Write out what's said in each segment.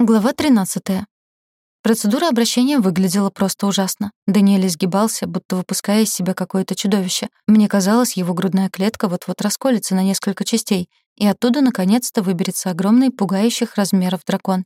Глава 13. Процедура обращения выглядела просто ужасно. Даниэль изгибался, будто выпуская из себя какое-то чудовище. Мне казалось, его грудная клетка вот-вот расколется на несколько частей, и оттуда наконец-то выберется огромный, пугающих размеров дракон.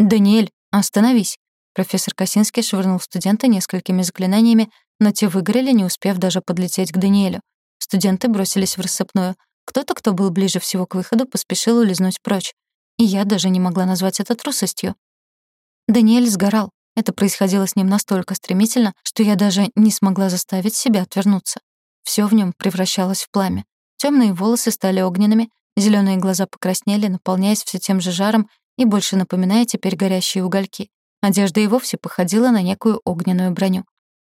«Даниэль, остановись!» Профессор Косинский швырнул студента несколькими заклинаниями, но те выгорели, не успев даже подлететь к Даниэлю. Студенты бросились в рассыпную. Кто-то, кто был ближе всего к выходу, поспешил улизнуть прочь. И я даже не могла назвать это трусостью. Даниэль сгорал. Это происходило с ним настолько стремительно, что я даже не смогла заставить себя отвернуться. Всё в нём превращалось в пламя. Тёмные волосы стали огненными, зелёные глаза покраснели, наполняясь всё тем же жаром и больше напоминая теперь горящие угольки. Одежда и вовсе походила на некую огненную броню.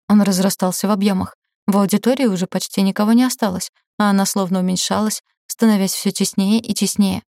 Он разрастался в объёмах. В аудитории уже почти никого не осталось, а она словно уменьшалась, становясь всё теснее и теснее.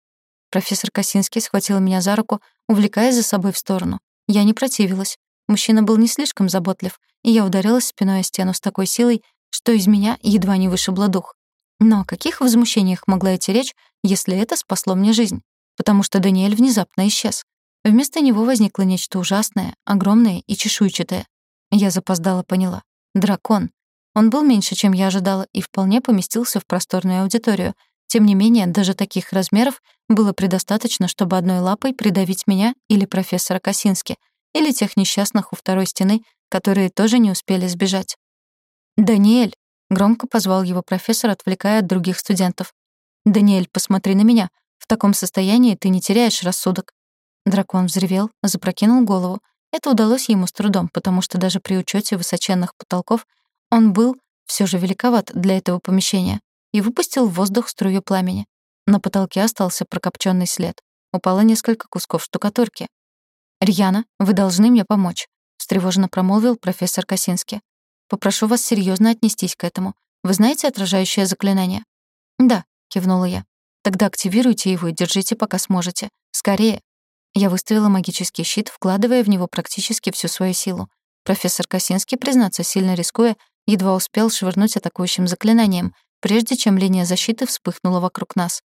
Профессор Косинский схватил меня за руку, увлекая за собой в сторону. Я не противилась. Мужчина был не слишком заботлив, и я ударилась спиной о стену с такой силой, что из меня едва не вышибло дух. Но о каких возмущениях могла идти речь, если это спасло мне жизнь? Потому что Даниэль внезапно исчез. Вместо него возникло нечто ужасное, огромное и чешуйчатое. Я запоздала поняла. Дракон. Он был меньше, чем я ожидала, и вполне поместился в просторную аудиторию, тем не менее, даже таких размеров было предостаточно, чтобы одной лапой придавить меня или профессора Косински, или тех несчастных у второй стены, которые тоже не успели сбежать. «Даниэль!» — громко позвал его профессор, отвлекая от других студентов. «Даниэль, посмотри на меня. В таком состоянии ты не теряешь рассудок». Дракон взревел, запрокинул голову. Это удалось ему с трудом, потому что даже при учете высоченных потолков он был все же великоват для этого помещения и выпустил в воздух струю пламени. На потолке остался прокопченный след. Упало несколько кусков штукатурки. «Рьяна, вы должны мне помочь», — встревоженно промолвил профессор Косинский. «Попрошу вас серьезно отнестись к этому. Вы знаете отражающее заклинание?» «Да», — кивнула я. «Тогда активируйте его и держите, пока сможете. Скорее». Я выставила магический щит, вкладывая в него практически всю свою силу. Профессор Косинский, признаться, сильно рискуя, едва успел швырнуть атакующим заклинанием, прежде чем линия защиты вспыхнула вокруг нас.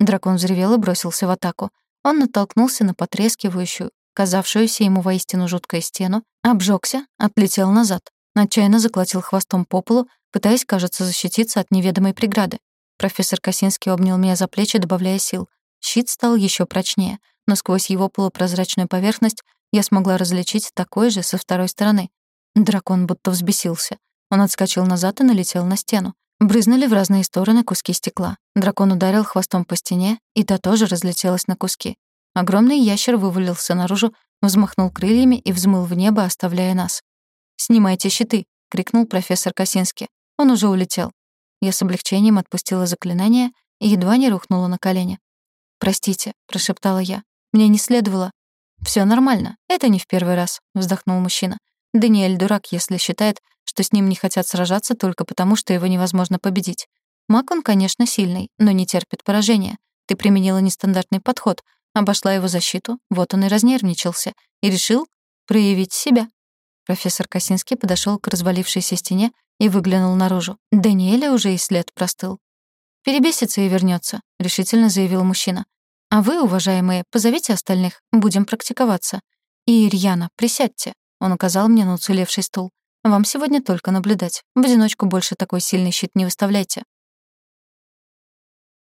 Дракон взревел и бросился в атаку. Он натолкнулся на потрескивающую, казавшуюся ему воистину жуткой стену, обжегся, отлетел назад, отчаянно заколотил хвостом по полу, пытаясь, кажется, защититься от неведомой преграды. Профессор Косинский обнял меня за плечи, добавляя сил. Щит стал еще прочнее, но сквозь его полупрозрачную поверхность я смогла различить такой же со второй стороны. Дракон будто взбесился. Он отскочил назад и налетел на стену. Брызнули в разные стороны куски стекла. Дракон ударил хвостом по стене, и та тоже разлетелась на куски. Огромный ящер вывалился наружу, взмахнул крыльями и взмыл в небо, оставляя нас. «Снимайте щиты!» — крикнул профессор Косинский. Он уже улетел. Я с облегчением отпустила заклинание и едва не рухнула на колени. «Простите», — прошептала я. «Мне не следовало». Всё нормально. Это не в первый раз», — вздохнул мужчина. «Даниэль дурак, если считает, что с ним не хотят сражаться только потому, что его невозможно победить. Маг он, конечно, сильный, но не терпит поражения. Ты применила нестандартный подход, обошла его защиту, вот он и разнервничался, и решил проявить себя. Профессор Косинский подошел к развалившейся стене и выглянул наружу. Даниэля уже и след простыл. «Перебесится и вернется, решительно заявил мужчина. «А вы, уважаемые, позовите остальных, будем практиковаться. И, Ирьяна, присядьте», — он указал мне на уцелевший стул. Вам сегодня только наблюдать. В одиночку больше такой сильный щит не выставляйте.